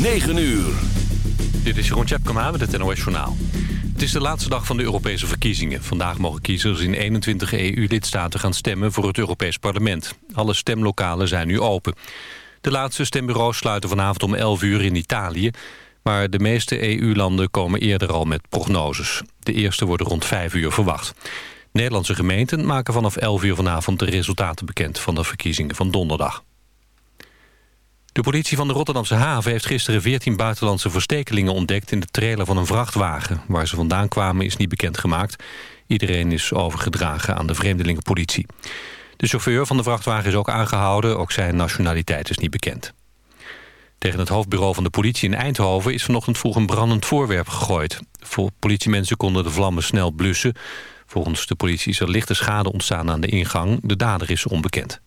9 uur. Dit is Jeroen Tjepkema met het NOS Journaal. Het is de laatste dag van de Europese verkiezingen. Vandaag mogen kiezers in 21 EU-lidstaten gaan stemmen voor het Europees Parlement. Alle stemlokalen zijn nu open. De laatste stembureaus sluiten vanavond om 11 uur in Italië... maar de meeste EU-landen komen eerder al met prognoses. De eerste worden rond 5 uur verwacht. Nederlandse gemeenten maken vanaf 11 uur vanavond de resultaten bekend... van de verkiezingen van donderdag. De politie van de Rotterdamse haven heeft gisteren 14 buitenlandse verstekelingen ontdekt in de trailer van een vrachtwagen. Waar ze vandaan kwamen is niet bekendgemaakt. Iedereen is overgedragen aan de vreemdelingenpolitie. De chauffeur van de vrachtwagen is ook aangehouden, ook zijn nationaliteit is niet bekend. Tegen het hoofdbureau van de politie in Eindhoven is vanochtend vroeg een brandend voorwerp gegooid. Voor politiemensen konden de vlammen snel blussen. Volgens de politie is er lichte schade ontstaan aan de ingang. De dader is onbekend.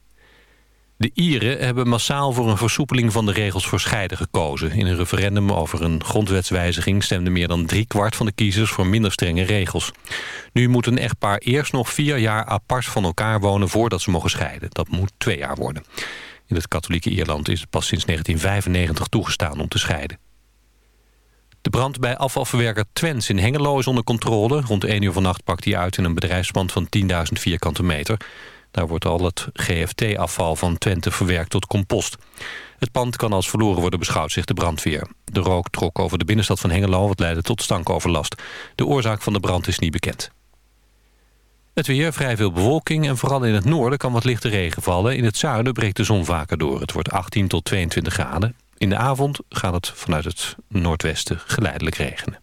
De Ieren hebben massaal voor een versoepeling van de regels voor scheiden gekozen. In een referendum over een grondwetswijziging stemde meer dan driekwart van de kiezers voor minder strenge regels. Nu moet een echtpaar eerst nog vier jaar apart van elkaar wonen voordat ze mogen scheiden. Dat moet twee jaar worden. In het katholieke Ierland is het pas sinds 1995 toegestaan om te scheiden. De brand bij afvalverwerker Twens in Hengelo is onder controle. Rond 1 uur vannacht pakt hij uit in een bedrijfspand van 10.000 vierkante meter. Daar wordt al het GFT-afval van Twente verwerkt tot compost. Het pand kan als verloren worden beschouwd, zegt de brandweer. De rook trok over de binnenstad van Hengelo, wat leidde tot stankoverlast. De oorzaak van de brand is niet bekend. Het weer, vrij veel bewolking en vooral in het noorden kan wat lichte regen vallen. In het zuiden breekt de zon vaker door. Het wordt 18 tot 22 graden. In de avond gaat het vanuit het noordwesten geleidelijk regenen.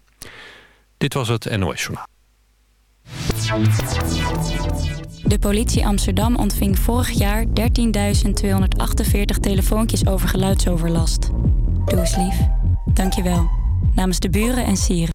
Dit was het NOS Journaal. De politie Amsterdam ontving vorig jaar 13.248 telefoontjes over geluidsoverlast. Doe eens lief. Dank je wel. Namens de buren en sieren.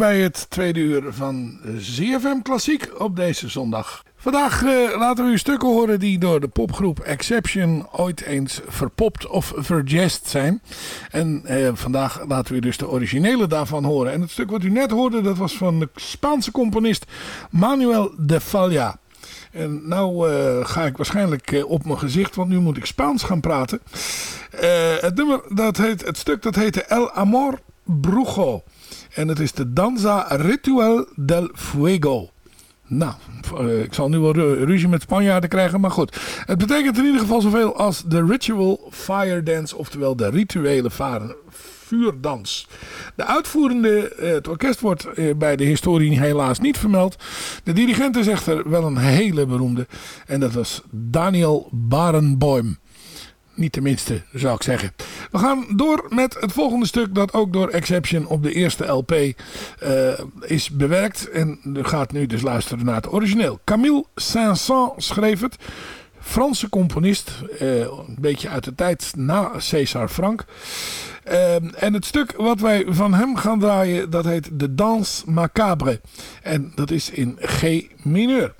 Bij het tweede uur van ZFM Klassiek op deze zondag. Vandaag uh, laten we u stukken horen die door de popgroep Exception ooit eens verpopt of verjest zijn. En uh, vandaag laten we u dus de originele daarvan horen. En het stuk wat u net hoorde, dat was van de Spaanse componist Manuel de Falla. En nou uh, ga ik waarschijnlijk op mijn gezicht, want nu moet ik Spaans gaan praten. het nummer, dat heet, het stuk dat heette El Amor Brujo. En het is de Danza Ritual del Fuego. Nou, eh, ik zal nu wel ruzie met Spanjaarden krijgen, maar goed. Het betekent in ieder geval zoveel als de Ritual Fire Dance, oftewel de rituele vuurdans. De uitvoerende, eh, het orkest wordt eh, bij de historie helaas niet vermeld. De dirigent is echter wel een hele beroemde en dat was Daniel Barenboim. Niet tenminste, zou ik zeggen. We gaan door met het volgende stuk dat ook door Exception op de eerste LP eh, is bewerkt. En u gaat nu dus luisteren naar het origineel. Camille Saint-Saëns schreef het. Franse componist, uh, een beetje uit de tijd na César Franck. Uh, en het stuk wat wij van hem gaan draaien, dat heet De Danse Macabre. En dat is in G mineur.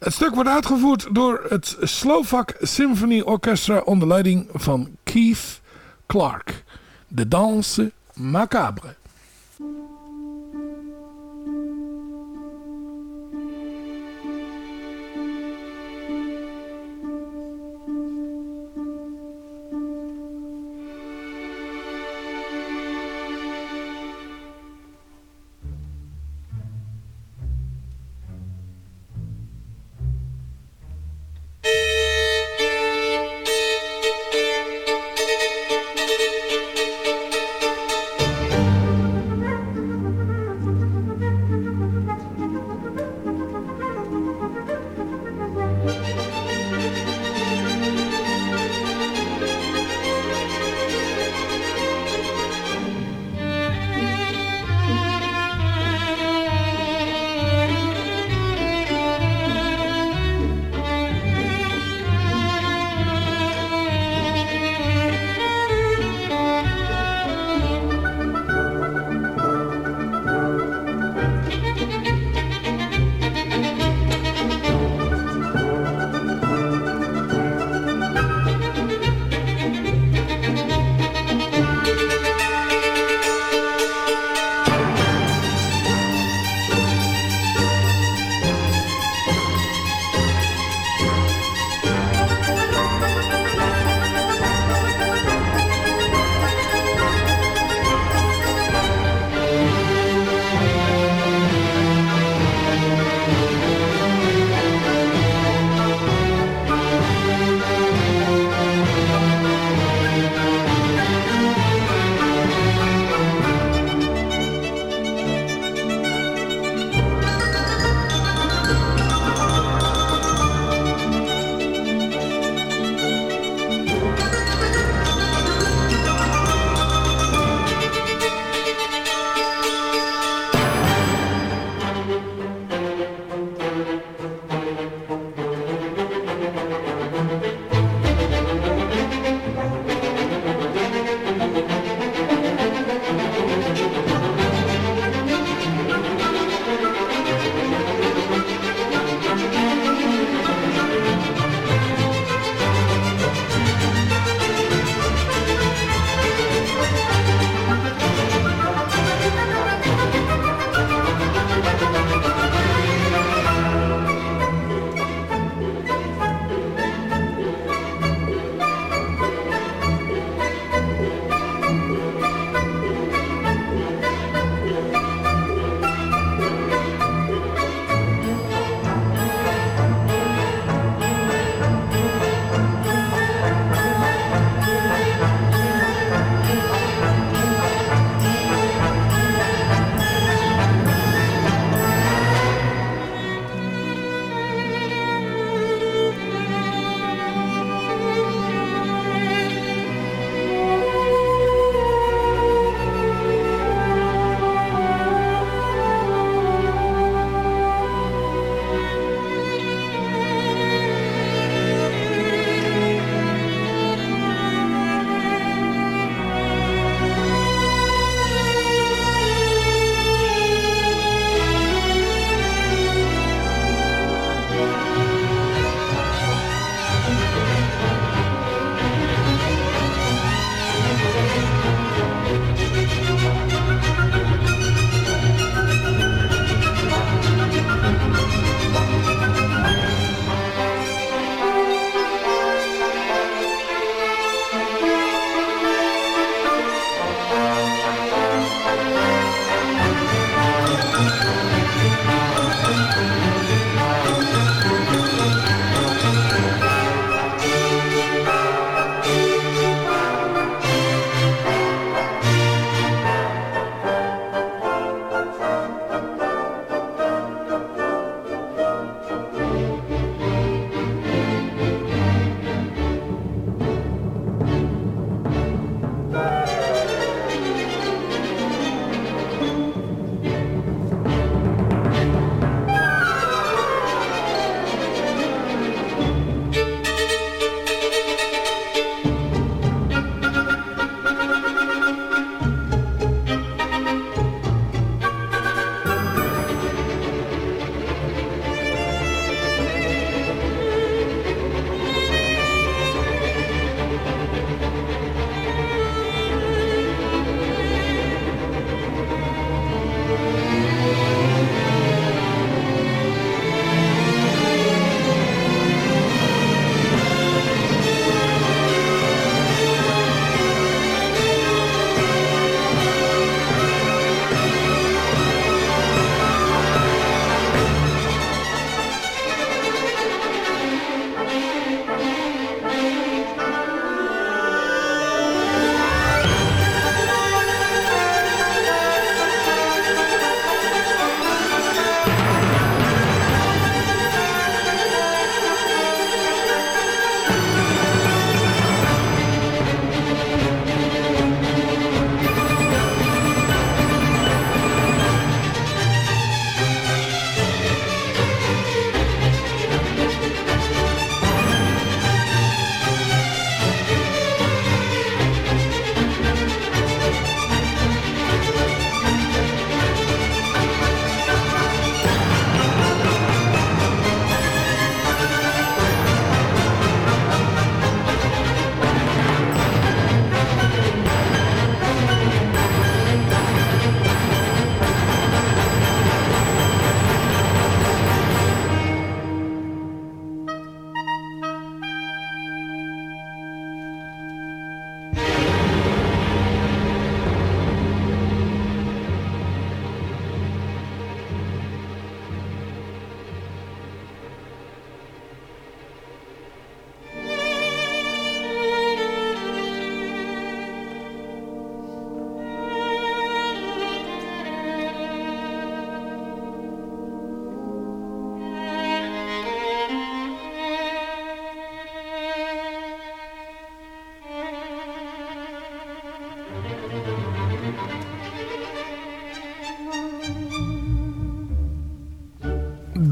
Het stuk wordt uitgevoerd door het Slovak Symphony Orchestra onder leiding van Keith Clark. De Danse Macabre.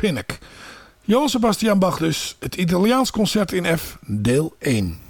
Pinnock. Johann Sebastian Bach dus, het Italiaans concert in F, deel 1.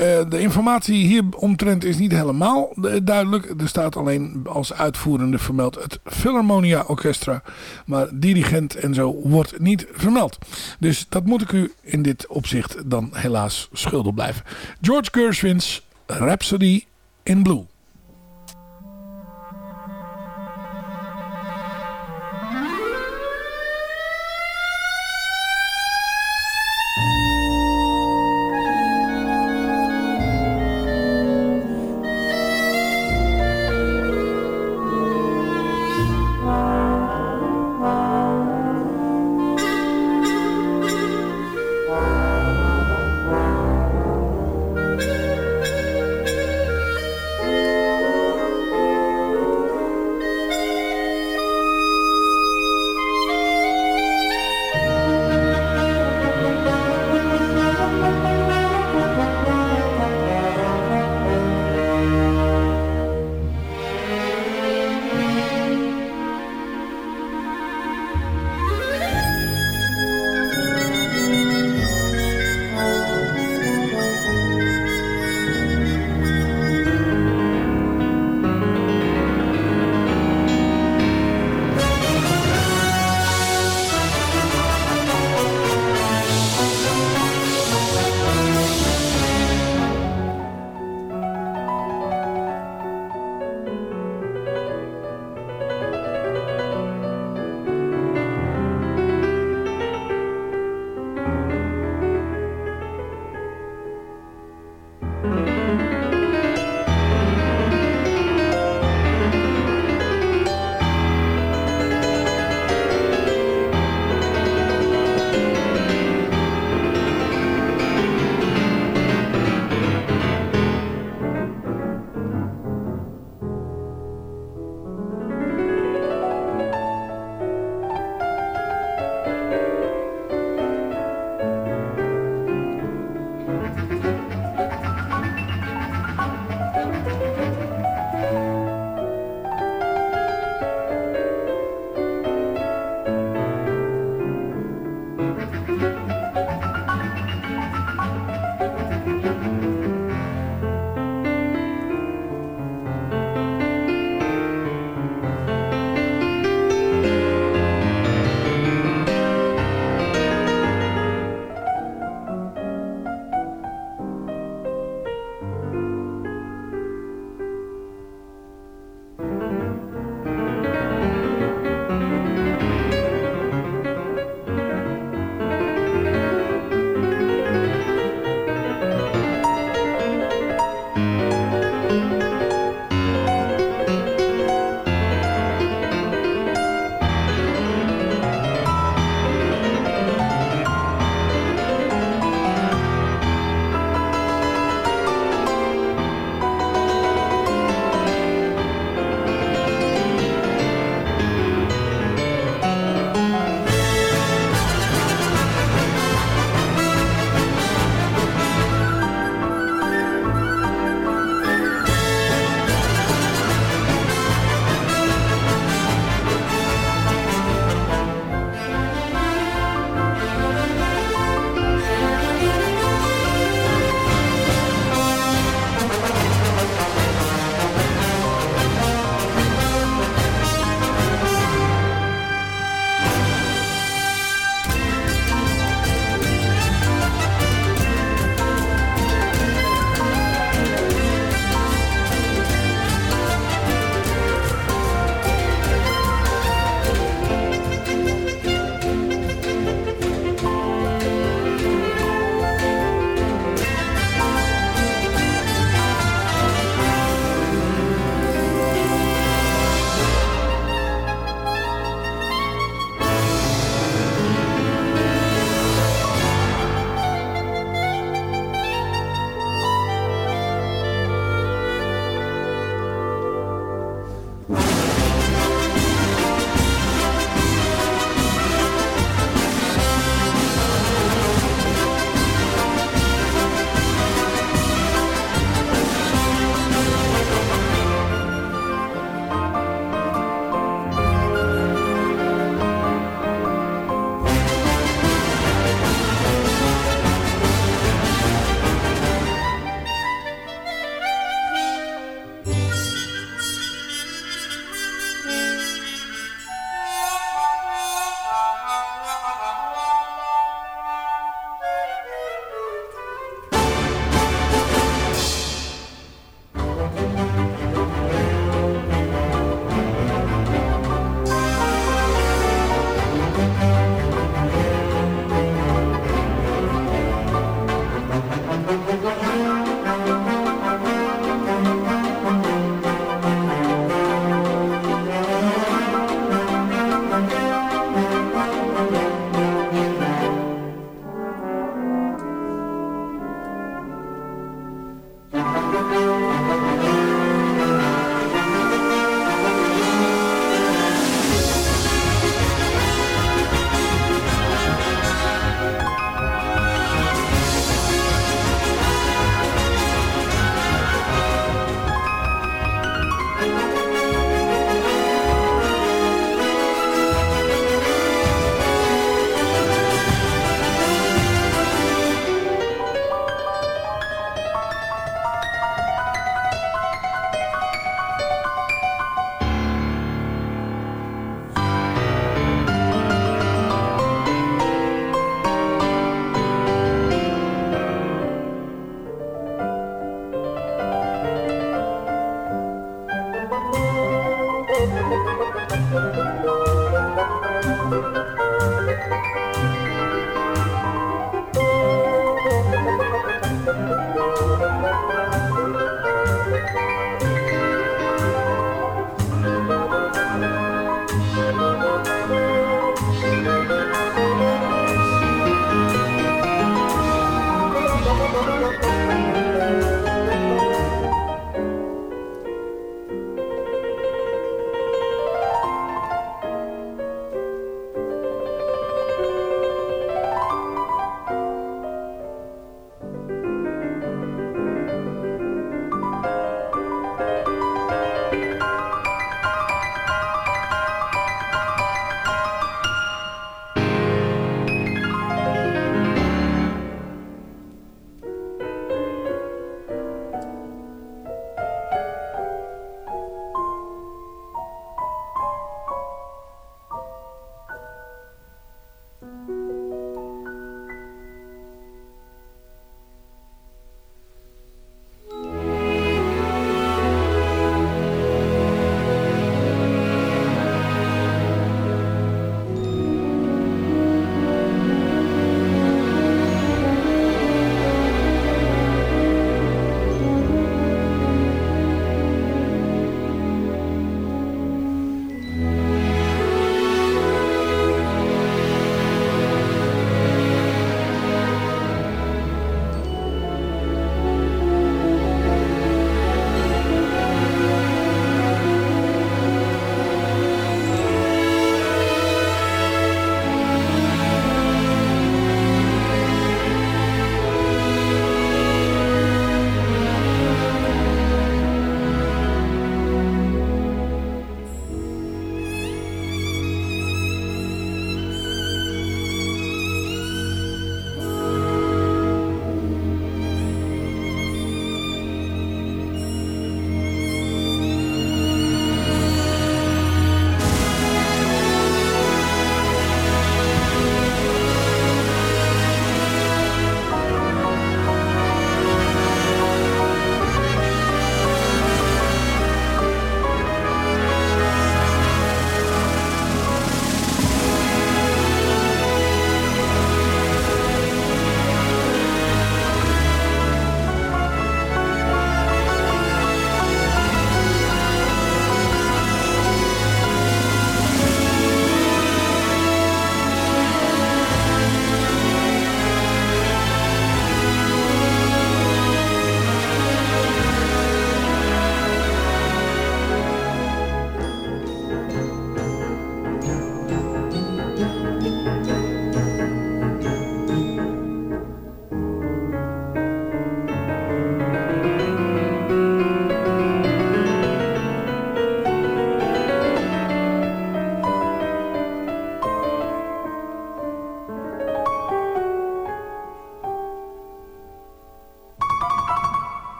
Uh, de informatie hier omtrent is niet helemaal duidelijk. Er staat alleen als uitvoerende vermeld het Philharmonia Orchestra. Maar dirigent en zo wordt niet vermeld. Dus dat moet ik u in dit opzicht dan helaas schuldig blijven. George Gershwin's Rhapsody in Blue.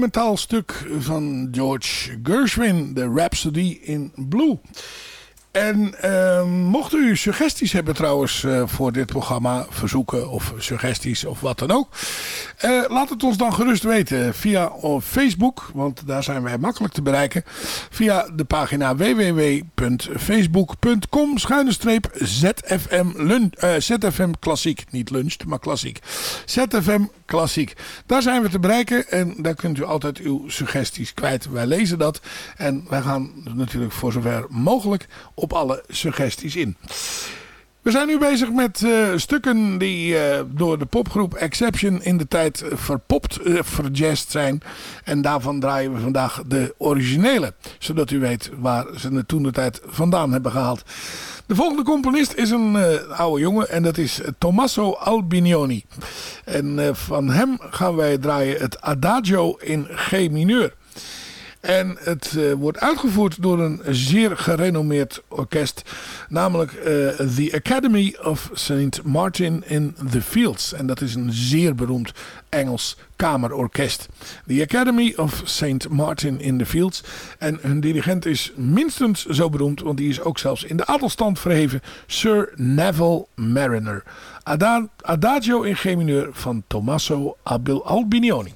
Monumentaal stuk van George Gershwin, de Rhapsody in Blue. En uh, mocht u suggesties hebben trouwens uh, voor dit programma, verzoeken of suggesties of wat dan ook. Uh, laat het ons dan gerust weten via Facebook, want daar zijn wij makkelijk te bereiken. Via de pagina www.facebook.com ZFM, lunch, ZFM Klassiek. Niet lunch, maar klassiek. ZFM Klassiek. Daar zijn we te bereiken en daar kunt u altijd uw suggesties kwijt. Wij lezen dat en wij gaan natuurlijk voor zover mogelijk op alle suggesties in. We zijn nu bezig met uh, stukken die uh, door de popgroep Exception in de tijd verpopt, uh, zijn. En daarvan draaien we vandaag de originele. Zodat u weet waar ze het toen de tijd vandaan hebben gehaald. De volgende componist is een oude jongen en dat is Tommaso Albinioni. En van hem gaan wij draaien het Adagio in G mineur. En het uh, wordt uitgevoerd door een zeer gerenommeerd orkest. Namelijk uh, The Academy of St. Martin in the Fields. En dat is een zeer beroemd Engels kamerorkest. The Academy of St. Martin in the Fields. En hun dirigent is minstens zo beroemd. Want die is ook zelfs in de adelstand verheven. Sir Neville Mariner. Adagio in G mineur van Tommaso Albinioni.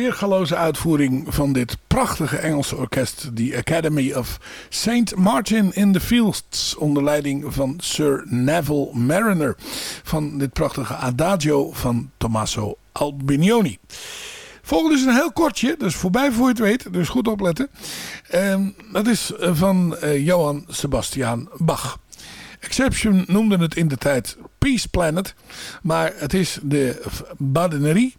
Weergaloze uitvoering van dit prachtige Engelse orkest, the Academy of St. Martin in the Fields, onder leiding van Sir Neville Mariner, van dit prachtige Adagio van Tommaso Albinioni. Volgende is een heel kortje, dus voorbij voor je het weet, dus goed opletten. Um, dat is van uh, Johann Sebastian Bach. Exception noemde het in de tijd Peace Planet, maar het is de Badenerie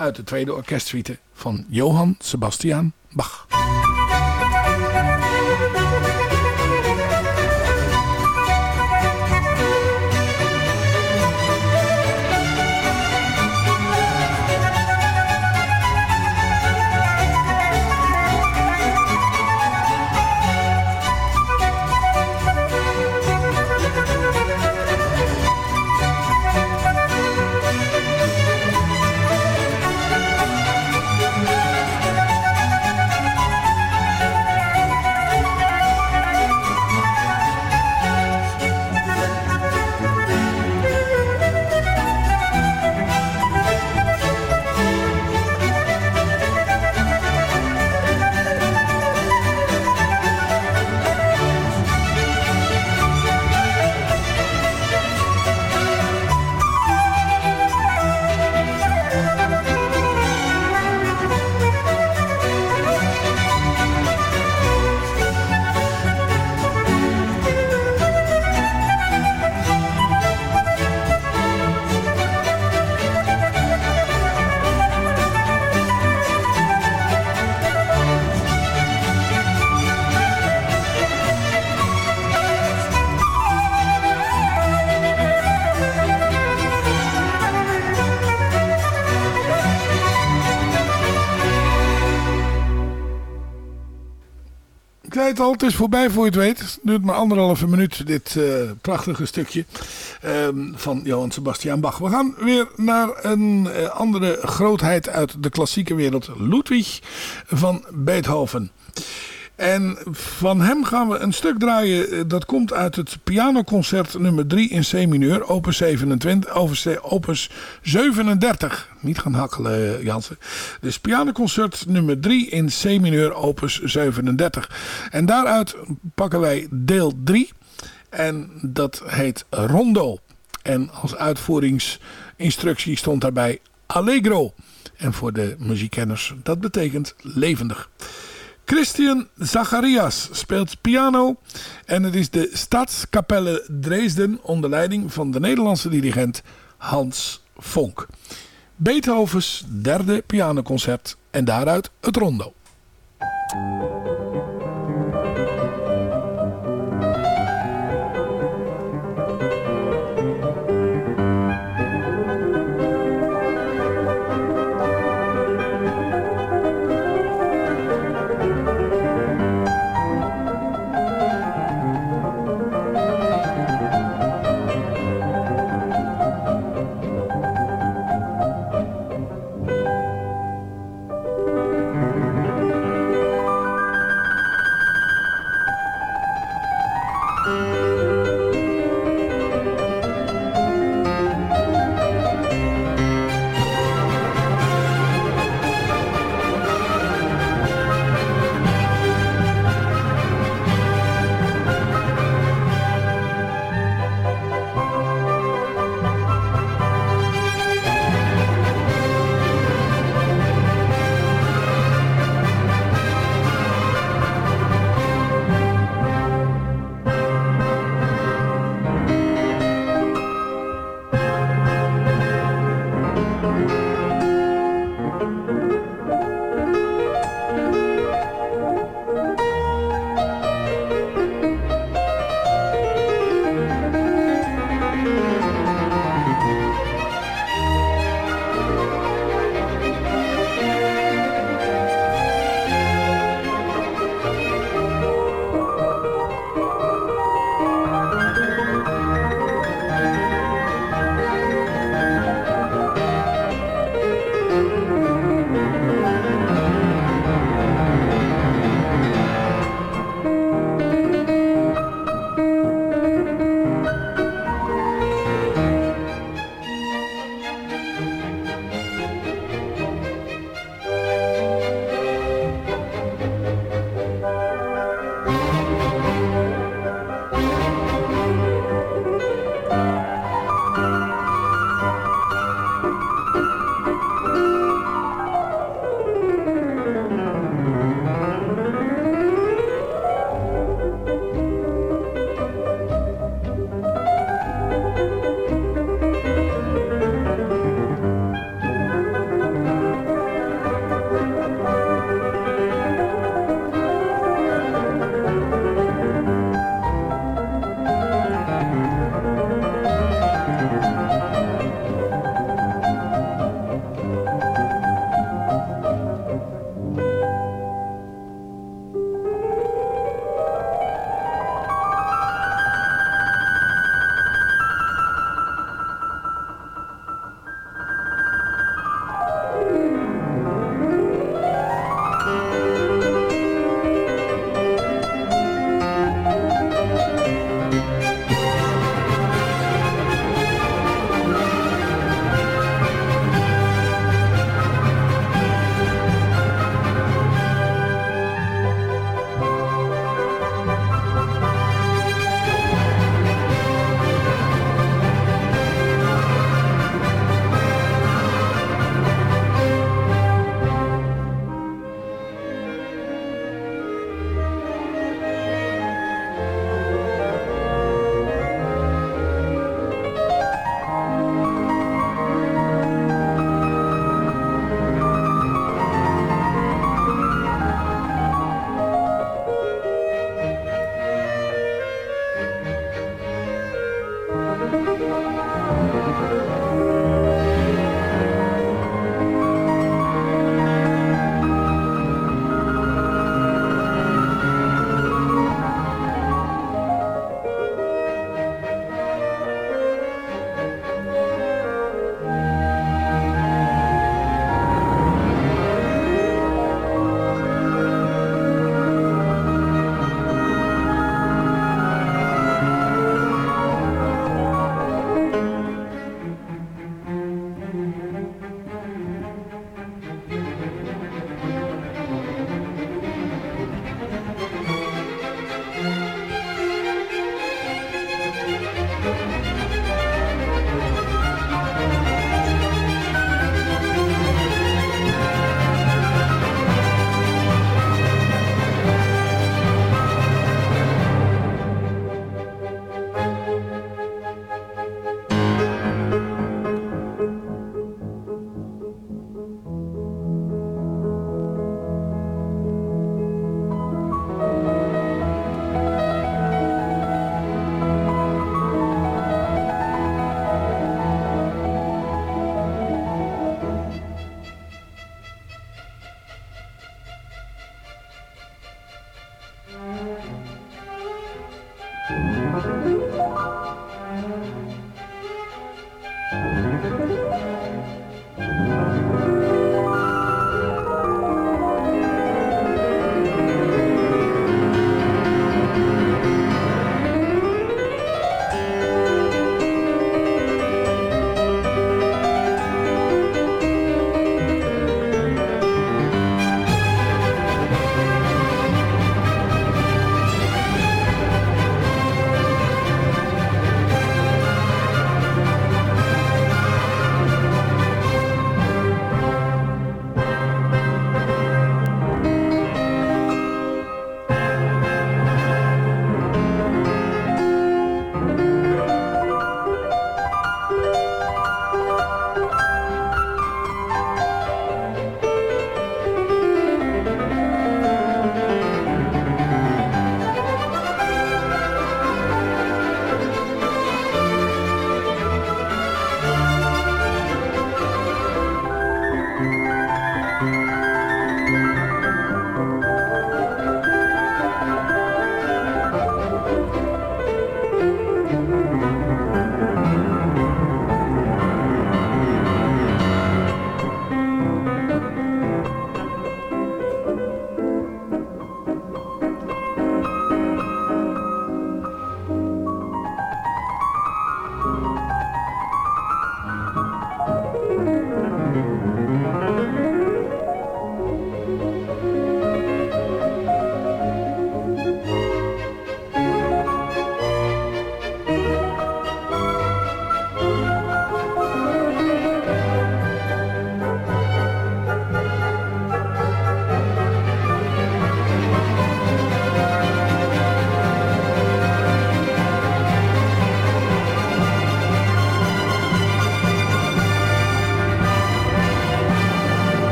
uit de tweede orkestsuite van Johann Sebastian Bach. Het al, het is voorbij voor je het weet. Het duurt maar anderhalve minuut, dit uh, prachtige stukje um, van Johann Sebastian Bach. We gaan weer naar een uh, andere grootheid uit de klassieke wereld. Ludwig van Beethoven. En van hem gaan we een stuk draaien. Eh, dat komt uit het pianoconcert nummer 3 in C-mineur. Opus, 27, opus 37. Niet gaan hakkelen eh, Jansen. Dus pianoconcert nummer 3 in C-mineur. Opus 37. En daaruit pakken wij deel 3. En dat heet Rondo. En als uitvoeringsinstructie stond daarbij Allegro. En voor de muziekkenners, dat betekent levendig. Christian Zacharias speelt piano en het is de Stadskapelle Dresden onder leiding van de Nederlandse dirigent Hans Vonk. Beethovens derde pianoconcert en daaruit het rondo.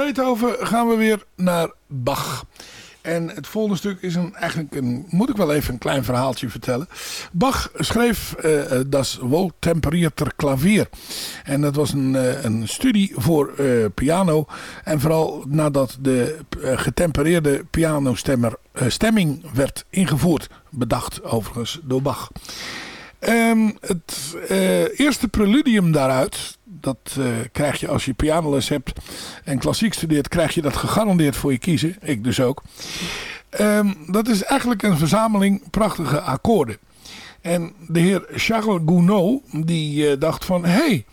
Beethoven gaan we weer naar Bach. En het volgende stuk is een, eigenlijk een, moet ik wel even een klein verhaaltje vertellen. Bach schreef uh, Das Wohltemperierter Klavier. En dat was een, uh, een studie voor piano. En vooral nadat de getempereerde pianostemmer stemming werd ingevoerd. Bedacht overigens door Bach. Um, het eerste preludium daaruit, dat uh, krijg je als je pianoles hebt en klassiek studeert, krijg je dat gegarandeerd voor je kiezen. Ik dus ook. Um, dat is eigenlijk een verzameling prachtige akkoorden. En de heer Charles Gounod, die uh, dacht van, hé, hey,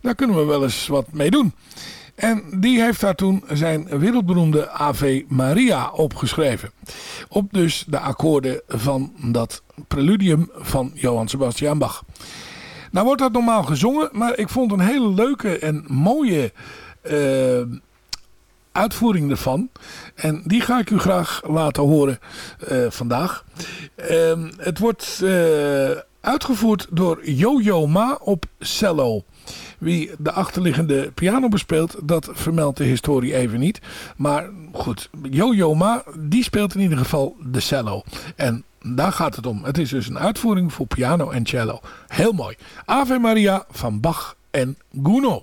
daar kunnen we wel eens wat mee doen. En die heeft daar toen zijn wereldberoemde Ave Maria opgeschreven. Op dus de akkoorden van dat preludium van Johann Sebastian Bach. Nou wordt dat normaal gezongen, maar ik vond een hele leuke en mooie uh, uitvoering ervan. En die ga ik u graag laten horen uh, vandaag. Uh, het wordt uh, uitgevoerd door Yo-Yo Ma op cello. Wie de achterliggende piano bespeelt, dat vermeldt de historie even niet. Maar goed, Yo-Yo Ma, die speelt in ieder geval de cello. En daar gaat het om. Het is dus een uitvoering voor piano en cello. Heel mooi. Ave Maria van Bach en Gounod.